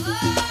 Música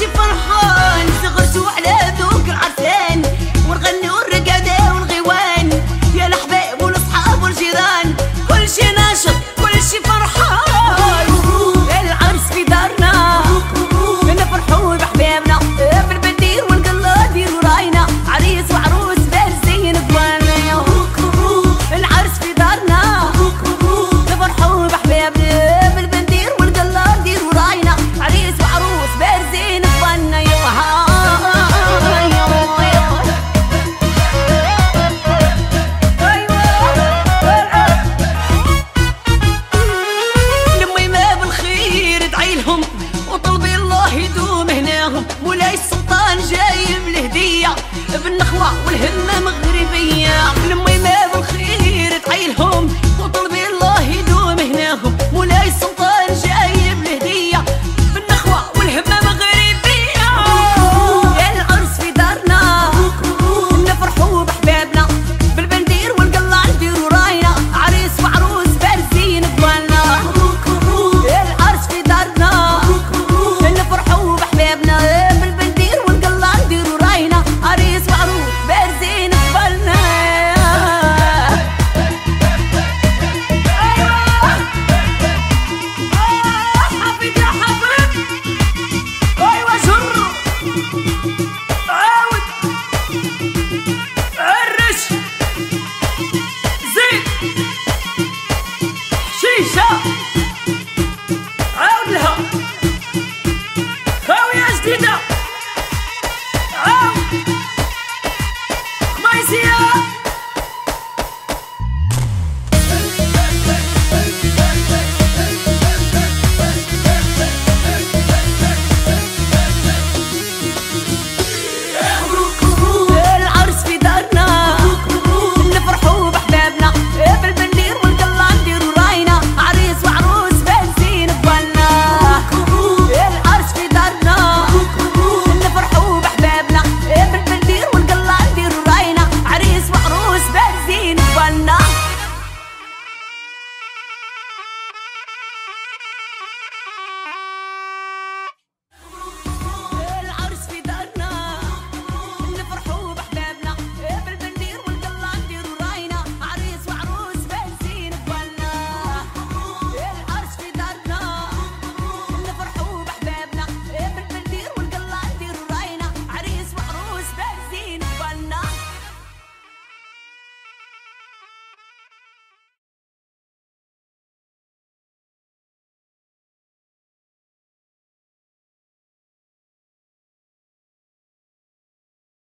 you for the whole عاود لها خاوية جديدة. عاود خمايسية